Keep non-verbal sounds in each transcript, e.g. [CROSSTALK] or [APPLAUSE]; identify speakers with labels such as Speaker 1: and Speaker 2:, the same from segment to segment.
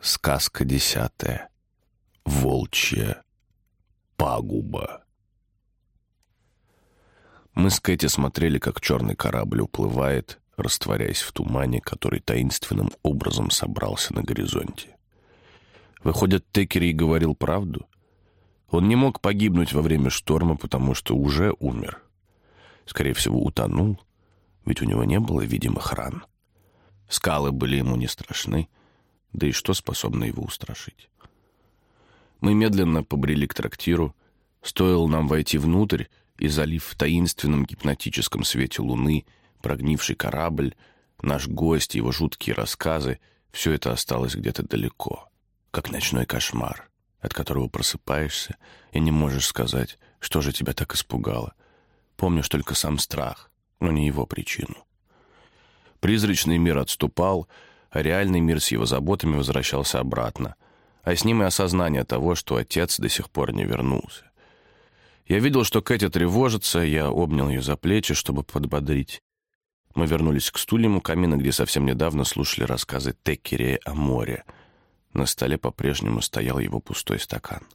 Speaker 1: Сказка десятая. Волчья пагуба. Мы с Кэти смотрели, как черный корабль уплывает, растворяясь в тумане, который таинственным образом собрался на горизонте. Выходит, Текери говорил правду? Он не мог погибнуть во время шторма, потому что уже умер. Скорее всего, утонул, ведь у него не было видимых ран. Скалы были ему не страшны, да и что способно его устрашить? Мы медленно побрели к трактиру. Стоило нам войти внутрь, и залив в таинственном гипнотическом свете луны, прогнивший корабль, наш гость, его жуткие рассказы, все это осталось где-то далеко, как ночной кошмар, от которого просыпаешься и не можешь сказать, что же тебя так испугало. Помнишь только сам страх, но не его причину. Призрачный мир отступал, реальный мир с его заботами возвращался обратно, а с ним и осознание того, что отец до сих пор не вернулся. Я видел, что Кэти тревожится, я обнял ее за плечи, чтобы подбодрить. Мы вернулись к стульям у камина, где совсем недавно слушали рассказы Теккерея о море. На столе по-прежнему стоял его пустой стакан.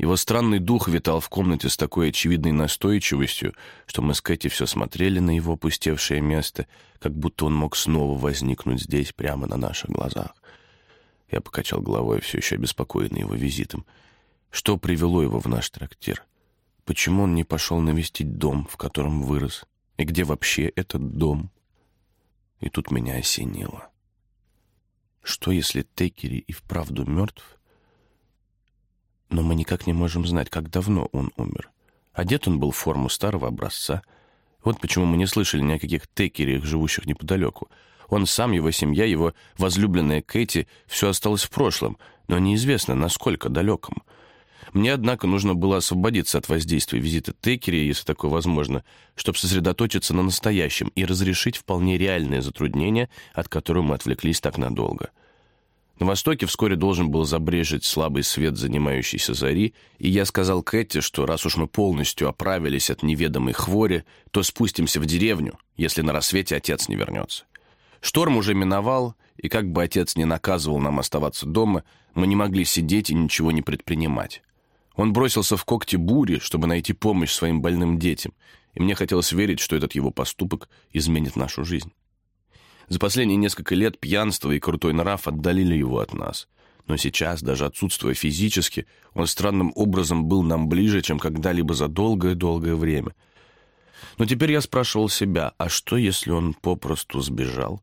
Speaker 1: Его странный дух витал в комнате с такой очевидной настойчивостью, что мы с Кэти все смотрели на его опустевшее место, как будто он мог снова возникнуть здесь, прямо на наших глазах. Я покачал головой, все еще обеспокоенный его визитом. Что привело его в наш трактир? Почему он не пошел навестить дом, в котором вырос? И где вообще этот дом? И тут меня осенило. Что, если Текери и вправду мертв, но мы никак не можем знать, как давно он умер. Одет он был в форму старого образца. Вот почему мы не слышали ни о каких текерях, живущих неподалеку. Он сам, его семья, его возлюбленная Кэти, все осталось в прошлом, но неизвестно, насколько далеком. Мне, однако, нужно было освободиться от воздействия визита Текери, если такое возможно, чтобы сосредоточиться на настоящем и разрешить вполне реальные затруднения, от которых мы отвлеклись так надолго. На востоке вскоре должен был забрежить слабый свет занимающейся зари, и я сказал Кэти, что раз уж мы полностью оправились от неведомой хвори, то спустимся в деревню, если на рассвете отец не вернется. Шторм уже миновал, и как бы отец не наказывал нам оставаться дома, мы не могли сидеть и ничего не предпринимать. Он бросился в когти бури, чтобы найти помощь своим больным детям, и мне хотелось верить, что этот его поступок изменит нашу жизнь. За последние несколько лет пьянство и крутой нрав отдалили его от нас. Но сейчас, даже отсутствуя физически, он странным образом был нам ближе, чем когда-либо за долгое-долгое время. Но теперь я спрашивал себя, а что, если он попросту сбежал?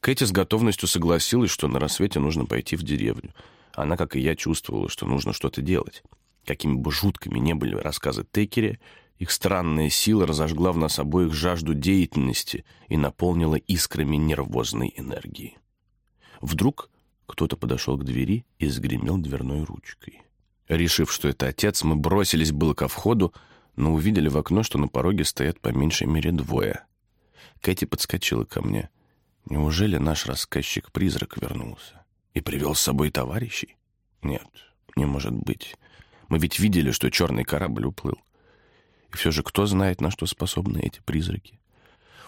Speaker 1: Кэти с готовностью согласилась, что на рассвете нужно пойти в деревню. Она, как и я, чувствовала, что нужно что-то делать. Какими бы жуткими не были рассказы Текере, их странная сила разожгла в нас обоих жажду деятельности и наполнила искрами нервозной энергии. Вдруг кто-то подошел к двери и сгремел дверной ручкой. Решив, что это отец, мы бросились было ко входу, но увидели в окно, что на пороге стоят по меньшей мере двое. Кэти подскочила ко мне. Неужели наш рассказчик-призрак вернулся? И привел с собой товарищей? Нет, не может быть. Мы ведь видели, что черный корабль уплыл. Все же кто знает, на что способны эти призраки?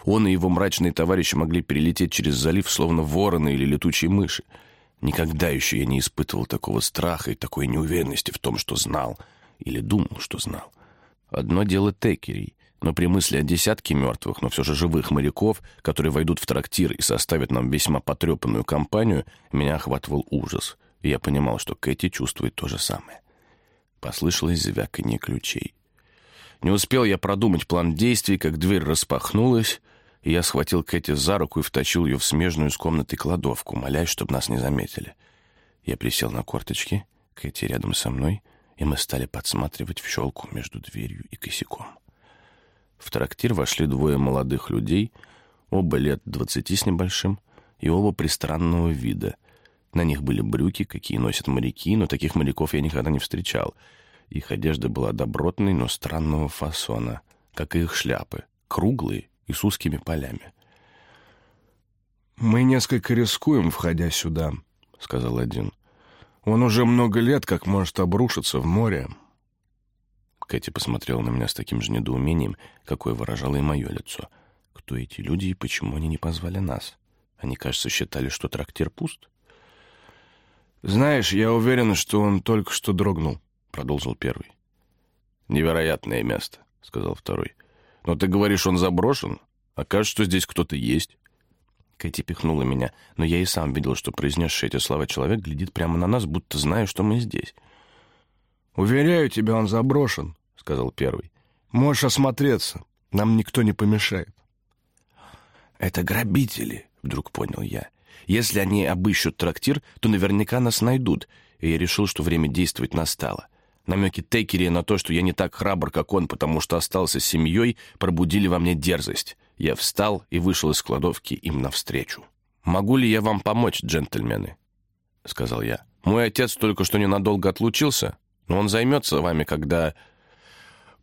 Speaker 1: Он и его мрачные товарищи могли перелететь через залив, словно вороны или летучие мыши. Никогда еще я не испытывал такого страха и такой неуверенности в том, что знал или думал, что знал. Одно дело Текерей, но при мысли о десятке мертвых, но все же живых моряков, которые войдут в трактир и составят нам весьма потрепанную компанию, меня охватывал ужас, и я понимал, что Кэти чувствует то же самое. Послышалось звяканье ключей. Не успел я продумать план действий, как дверь распахнулась, и я схватил Кэти за руку и втащил ее в смежную с комнатой кладовку, молясь, чтобы нас не заметили. Я присел на корточки, Кэти рядом со мной, и мы стали подсматривать в щелку между дверью и косяком. В трактир вошли двое молодых людей, оба лет двадцати с небольшим, и оба пристранного вида. На них были брюки, какие носят моряки, но таких моряков я никогда не встречал — их одежда была добротной, но странного фасона, как и их шляпы, круглые и с узкими полями.
Speaker 2: «Мы несколько рискуем, входя сюда», — сказал один. «Он уже много лет как может обрушиться в море».
Speaker 1: Кэти посмотрела на меня с таким же недоумением, какое выражало и мое лицо. Кто эти люди и почему они не позвали нас? Они, кажется, считали, что трактир пуст.
Speaker 2: «Знаешь, я уверен, что он только что дрогнул», — продолжил первый.
Speaker 1: «Невероятное место», — сказал второй. «Но ты говоришь, он заброшен? А кажется, что здесь кто-то есть».
Speaker 3: Кэти пихнула меня, но я и сам видел, что произнесший эти слова человек глядит прямо на нас, будто зная, что мы здесь.
Speaker 2: «Уверяю тебя, он заброшен», — сказал первый. «Можешь осмотреться, нам никто не помешает».
Speaker 3: «Это грабители», — вдруг понял я. «Если они обыщут трактир, то наверняка нас найдут». И я решил, что время действовать настало. Намеки Текери на то, что я не так храбр, как он, потому что остался с семьей, пробудили во мне дерзость. Я встал и вышел из кладовки им навстречу. «Могу ли я вам помочь, джентльмены?» — сказал я. «Мой отец только что ненадолго отлучился, но он займется вами, когда...»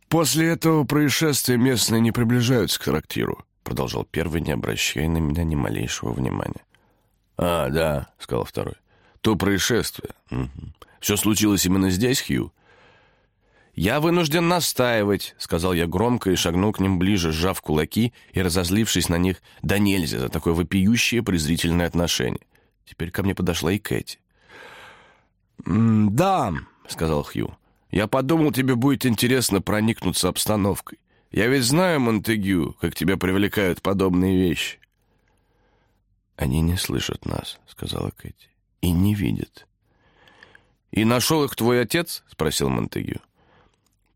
Speaker 2: «После этого происшествия местные не приближаются к трактиру», —
Speaker 3: продолжал первый, не обращая на меня ни малейшего внимания.
Speaker 1: «А, да», — сказал второй. «То происшествие. Угу. Все случилось именно здесь, Хью?»
Speaker 3: «Я вынужден настаивать», — сказал я громко и шагнул к ним ближе, сжав кулаки и разозлившись на них да нельзя за такое вопиющее презрительное отношение. Теперь ко мне подошла и Кэти.
Speaker 2: «Да», — сказал Хью, — «я подумал, тебе будет интересно проникнуться обстановкой. Я ведь знаю, Монтегю, как тебя привлекают подобные вещи».
Speaker 3: «Они не слышат нас», — сказала Кэти, — «и не видят».
Speaker 2: «И нашел их твой отец?» — спросил Монтегю.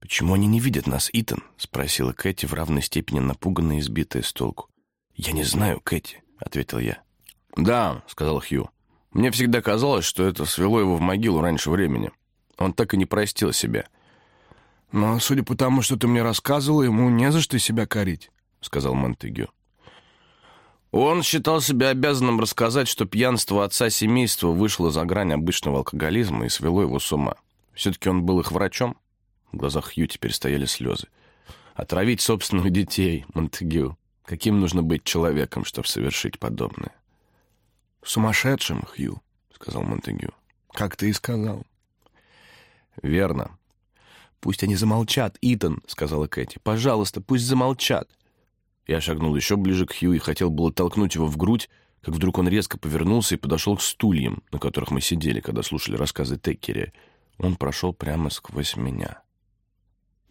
Speaker 3: «Почему они не видят нас, Итан?» — спросила Кэти в равной степени напуганная и сбитая с толку. «Я не знаю, Кэти», — ответил я.
Speaker 2: «Да», — сказал Хью. «Мне всегда казалось, что это свело его в могилу раньше времени. Он так и не простил себя». «Но, судя по тому, что ты мне рассказывал, ему не за что себя корить», — сказал Монтегю.
Speaker 3: Он считал себя обязанным рассказать, что пьянство отца семейства вышло за грань обычного алкоголизма и свело его с ума. Все-таки он был их врачом. В глазах Хью теперь стояли слезы. Отравить собственных детей, Монтегю. Каким нужно быть человеком, чтобы совершить подобное?
Speaker 2: «Сумасшедшим, Хью», — сказал Монтегю. «Как ты и сказал».
Speaker 3: «Верно. Пусть они замолчат, Итан», — сказала Кэти. «Пожалуйста, пусть замолчат». Я шагнул еще ближе к Хью и хотел было толкнуть его в грудь, как вдруг он резко повернулся и подошел к стульям, на которых мы сидели, когда слушали рассказы Теккери. Он прошел прямо сквозь меня.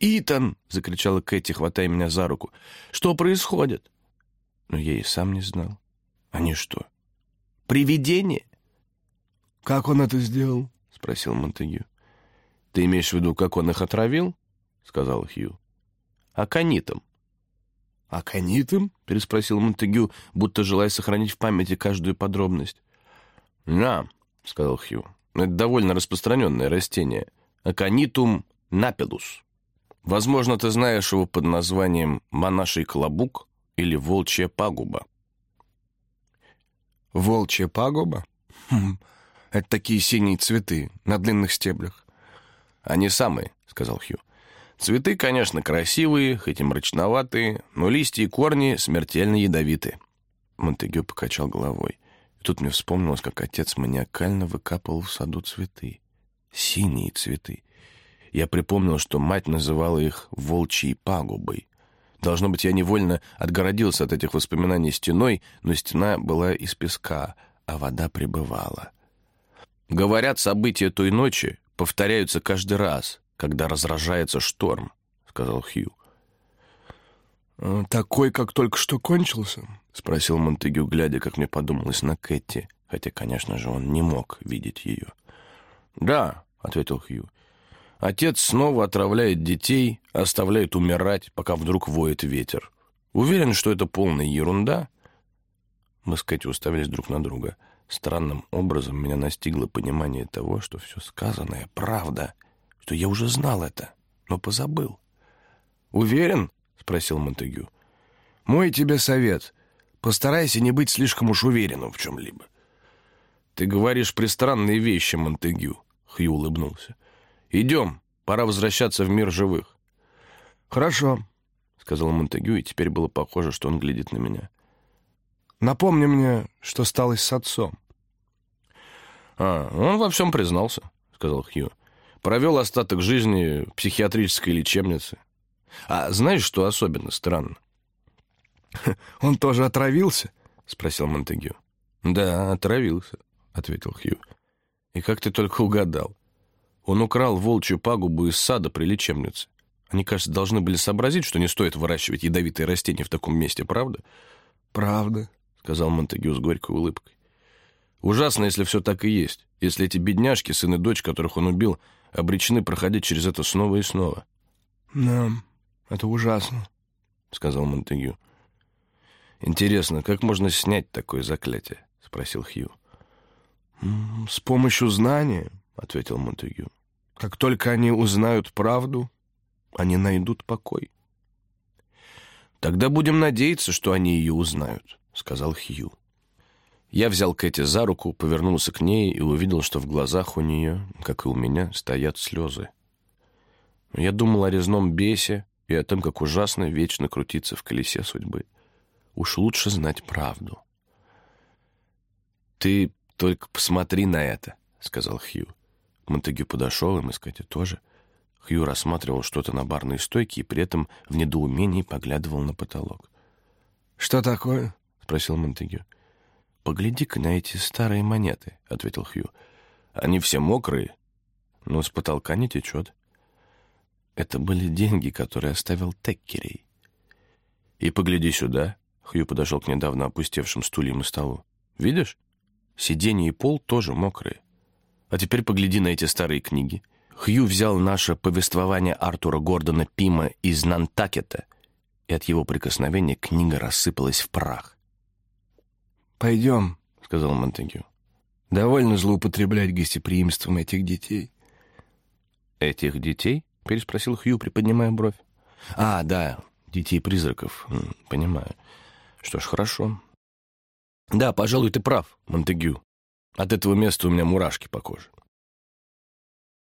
Speaker 2: «Итан!» — закричала Кэти, хватая меня за руку. «Что происходит?»
Speaker 3: Но я и сам не знал.
Speaker 2: «Они что,
Speaker 3: привидение?»
Speaker 2: «Как он это сделал?»
Speaker 3: — спросил Монтегю. «Ты имеешь в виду, как он их отравил?» — сказал Хью. «Аконитом».
Speaker 2: «Аконитом?»
Speaker 3: — переспросил Монтегю, будто желая сохранить в памяти каждую подробность.
Speaker 1: «Да», — сказал Хью. «Это довольно распространенное растение. Аконитум напелус». Возможно, ты знаешь его под названием «монаший клобук» или «волчья пагуба».
Speaker 2: «Волчья пагуба? Хм, это такие синие цветы на длинных стеблях».
Speaker 1: «Они самые», — сказал Хью. «Цветы, конечно, красивые, хоть и мрачноватые, но листья и корни смертельно ядовиты».
Speaker 3: Монтегю покачал головой. И тут мне вспомнилось, как отец маниакально выкапывал в саду цветы. Синие цветы. Я припомнил, что мать называла их «волчьей пагубой». Должно быть, я невольно отгородился от этих воспоминаний стеной, но стена была из песка, а вода пребывала. «Говорят, события той ночи повторяются каждый раз, когда разражается шторм», — сказал Хью.
Speaker 2: «Э, «Такой, как только что кончился?»
Speaker 3: — спросил Монтегю, глядя, как мне подумалось, на Кэти, хотя, конечно же, он не мог видеть ее.
Speaker 1: «Да», — ответил Хью, Отец снова отравляет детей, оставляет умирать, пока вдруг воет ветер. Уверен, что это полная ерунда.
Speaker 3: Мы с Кэти уставились друг на друга. Странным образом меня настигло понимание того, что все сказанное — правда, что я уже знал это, но позабыл.
Speaker 2: «Уверен?» — спросил Монтегю. «Мой тебе совет. Постарайся не быть слишком уж уверенным в чем-либо».
Speaker 1: «Ты говоришь пристранные вещи, Монтегю», — Хью улыбнулся. «Идем, пора возвращаться в мир живых».
Speaker 2: «Хорошо», — сказал Монтегю, и теперь было похоже, что он глядит на меня. «Напомни мне, что стало с отцом».
Speaker 1: «А, он во всем признался», — сказал Хью. «Провел остаток жизни в психиатрической лечебнице. А знаешь, что особенно странно?» [LAUGHS]
Speaker 2: «Он тоже отравился?»
Speaker 3: — спросил Монтегю.
Speaker 1: «Да, отравился», — ответил Хью.
Speaker 2: И как ты только угадал. Он украл волчью пагубу из сада при лечебнице. Они, кажется, должны были сообразить, что не стоит выращивать ядовитые растения в таком месте, правда?
Speaker 3: «Правда», — сказал Монтегю с горькой улыбкой.
Speaker 2: «Ужасно, если все так и есть. Если эти бедняжки, сын и дочь, которых он убил, обречены проходить через это снова и снова».
Speaker 3: «Да, это ужасно», —
Speaker 2: сказал Монтегю. «Интересно, как можно снять такое заклятие?» — спросил Хью.
Speaker 3: «С помощью знания», — ответил Монтегю. «Как только они узнают правду, они найдут покой».
Speaker 2: «Тогда будем надеяться, что они ее узнают», — сказал Хью. Я взял Кэти за руку, повернулся к ней и увидел, что в глазах у нее, как и у меня, стоят слезы. Я думал о резном бесе и о том, как ужасно вечно крутиться в колесе судьбы. Уж лучше знать правду. «Ты только посмотри на это», — сказал Хью. Монтегю подошел, и мы с тоже. Хью рассматривал что-то на барной стойке и при этом в недоумении поглядывал на потолок.
Speaker 3: «Что такое?» — спросил Монтегю.
Speaker 2: «Погляди-ка на эти старые монеты», — ответил Хью. «Они все мокрые, но с потолка не течет». Это были деньги, которые оставил Теккерей. «И погляди сюда», — Хью подошел к недавно опустевшим стульям и столу. «Видишь? Сиденье и пол тоже мокрые. А теперь погляди на эти старые книги». Хью взял наше повествование Артура Гордона Пима из Нантакета, и от его прикосновения книга рассыпалась в прах.
Speaker 3: «Пойдем», — сказал Монтегю. «Довольно злоупотреблять гостеприимством этих детей».
Speaker 2: «Этих детей?» — переспросил Хью, приподнимая бровь. «А, да, детей-призраков. Понимаю. Что ж, хорошо». «Да, пожалуй, ты прав, Монтегю. От этого места у меня мурашки по коже».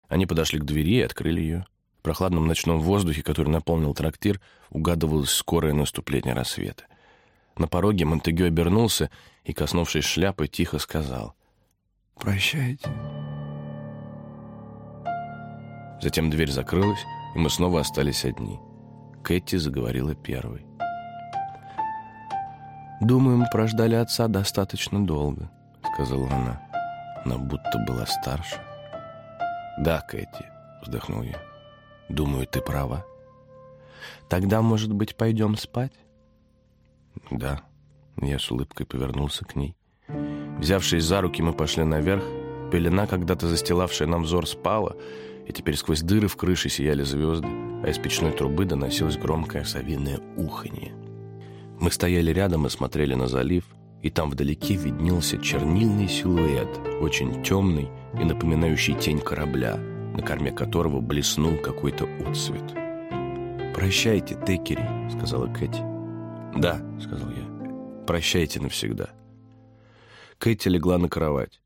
Speaker 2: Они подошли к двери и открыли ее. В прохладном ночном воздухе, который наполнил трактир, угадывалось скорое наступление рассвета. На пороге Монтегю обернулся и, коснувшись шляпы, тихо сказал
Speaker 3: «Прощайте».
Speaker 2: Затем дверь закрылась, и мы снова остались одни. Кэти заговорила первой.
Speaker 3: «Думаю, мы прождали отца достаточно долго», — сказала она.
Speaker 2: Она будто была старше. «Да, Кэти», — вздохнул я. «Думаю, ты права».
Speaker 3: «Тогда, может быть, пойдем спать?»
Speaker 2: «Да». Я с улыбкой повернулся к ней. Взявшись за руки, мы пошли наверх. Пелена, когда-то застилавшая нам взор, спала, и теперь сквозь дыры в крыше сияли звезды, а из печной трубы доносилось громкое совиное уханье. Мы стояли рядом и смотрели на залив, и там вдалеке виднелся чернильный силуэт, очень темный и напоминающий тень корабля, на корме которого блеснул какой-то отцвет.
Speaker 3: «Прощайте, Текери», — сказала Кэти.
Speaker 2: «Да», — сказал я, — «прощайте навсегда». Кэти легла на кровать.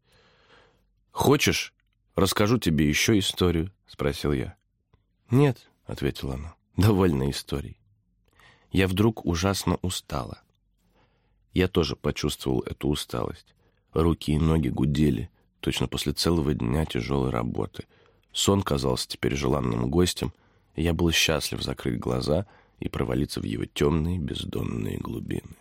Speaker 2: «Хочешь, расскажу тебе еще историю?» — спросил я.
Speaker 3: «Нет», — ответила она, — «довольно историй».
Speaker 2: Я вдруг ужасно устала. Я тоже почувствовал эту усталость. Руки и ноги гудели, точно после целого дня тяжелой работы. Сон казался теперь желанным гостем, и я был счастлив закрыть глаза и провалиться в его темные бездонные глубины.